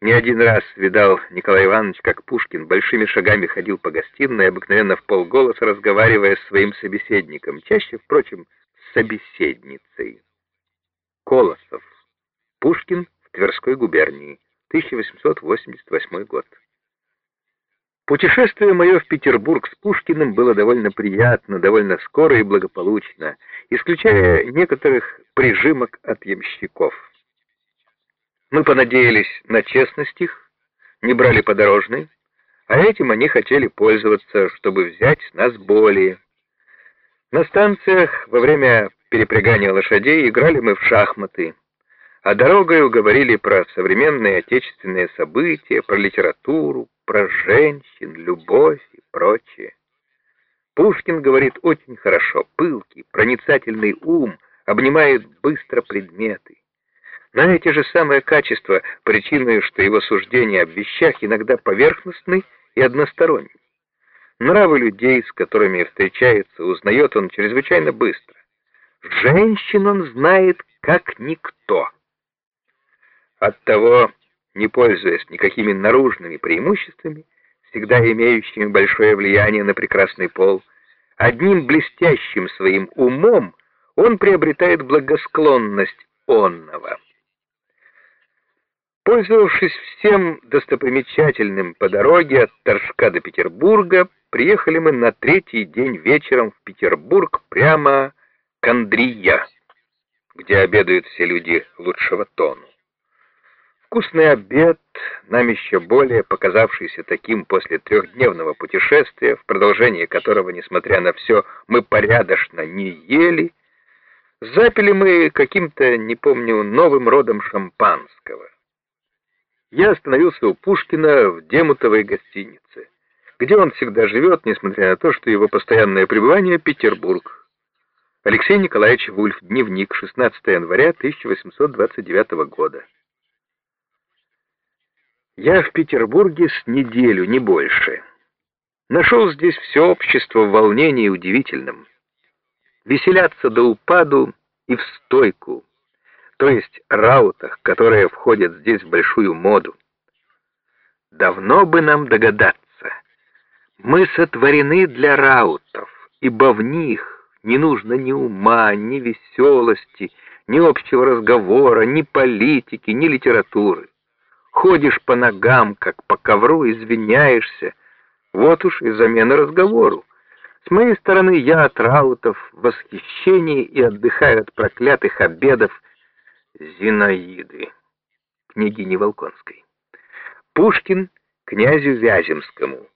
Не один раз видал Николай Иванович, как Пушкин большими шагами ходил по гостиной, обыкновенно в полголоса разговаривая с своим собеседником, чаще, впрочем, с собеседницей. Колосов. Пушкин в Тверской губернии. 1888 год. Путешествие мое в Петербург с Пушкиным было довольно приятно, довольно скоро и благополучно, исключая некоторых прижимок от ямщиков. Мы понадеялись на честность их, не брали подорожный, а этим они хотели пользоваться, чтобы взять нас более. На станциях во время перепрягания лошадей играли мы в шахматы, а дорогой говорили про современные отечественные события, про литературу, про женщин, любовь и прочее. Пушкин говорит очень хорошо, пылкий, проницательный ум, обнимает быстро предметы. На эти же самые качества причиной, что его суждения об вещах иногда поверхностны и односторонни. Нравы людей, с которыми встречается, узнает он чрезвычайно быстро. Женщин он знает как никто. Оттого, не пользуясь никакими наружными преимуществами, всегда имеющими большое влияние на прекрасный пол, одним блестящим своим умом он приобретает благосклонность онного. Пользовавшись всем достопримечательным по дороге от Торжка до Петербурга, приехали мы на третий день вечером в Петербург прямо к Андрия, где обедают все люди лучшего тону. Вкусный обед, нам еще более показавшийся таким после трехдневного путешествия, в продолжении которого, несмотря на все, мы порядочно не ели, запили мы каким-то, не помню, новым родом шампанского. Я остановился у Пушкина в Демутовой гостинице, где он всегда живет, несмотря на то, что его постоянное пребывание — Петербург. Алексей Николаевич Вульф, дневник, 16 января 1829 года. Я в Петербурге с неделю, не больше. Нашел здесь все общество в волнении удивительном. Веселятся до упаду и в стойку, то есть раутах, которые входят здесь в большую моду. Давно бы нам догадаться. Мы сотворены для раутов, ибо в них не нужно ни ума, ни веселости, ни общего разговора, ни политики, ни литературы. Ходишь по ногам, как по ковру, извиняешься. Вот уж и замена разговору. С моей стороны я от раутов в восхищении и отдыхаю от проклятых обедов Зинаиды, княгини Волконской. Пушкин князю Вяземскому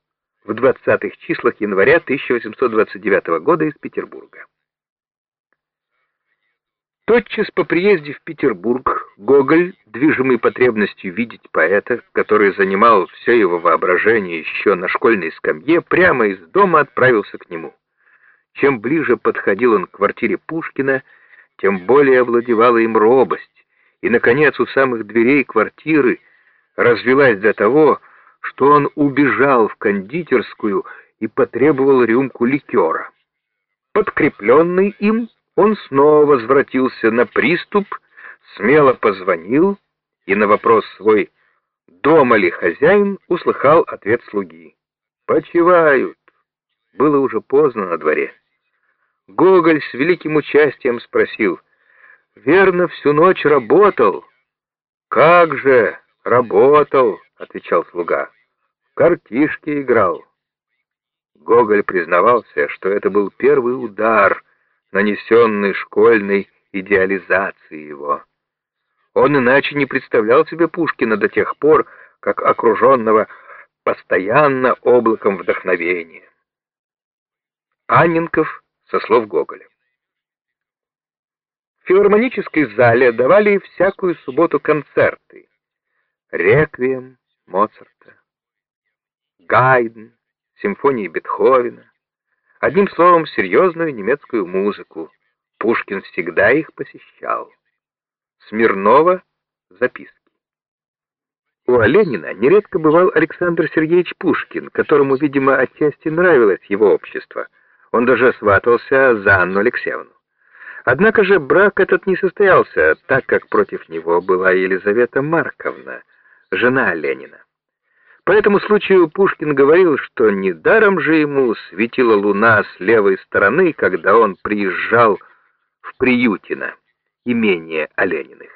в 20-х числах января 1829 года из Петербурга. Тотчас по приезде в Петербург Гоголь, движимый потребностью видеть поэта, который занимал все его воображение еще на школьной скамье, прямо из дома отправился к нему. Чем ближе подходил он к квартире Пушкина, тем более овладевала им робость, и, наконец, у самых дверей квартиры развелась до того, что он убежал в кондитерскую и потребовал рюмку ликера. Подкрепленный им, он снова возвратился на приступ, смело позвонил и на вопрос свой «Дома ли хозяин?» услыхал ответ слуги. «Почивают». Было уже поздно на дворе. Гоголь с великим участием спросил «Верно, всю ночь работал?» «Как же, работал», — отвечал слуга. «Картишки играл». Гоголь признавался, что это был первый удар — нанесенной школьной идеализации его. Он иначе не представлял себе Пушкина до тех пор, как окруженного постоянно облаком вдохновения. Анненков со слов Гоголя. В филармонической зале давали всякую субботу концерты. Реквием Моцарта, Гайден, симфонии Бетховена, Одним словом, серьезную немецкую музыку. Пушкин всегда их посещал. Смирнова записки. У Оленина нередко бывал Александр Сергеевич Пушкин, которому, видимо, отчасти нравилось его общество. Он даже сватался за Анну Алексеевну. Однако же брак этот не состоялся, так как против него была Елизавета Марковна, жена Ленина. По этому случаю Пушкин говорил, что недаром же ему светила луна с левой стороны, когда он приезжал в Приютино, имение Олениных.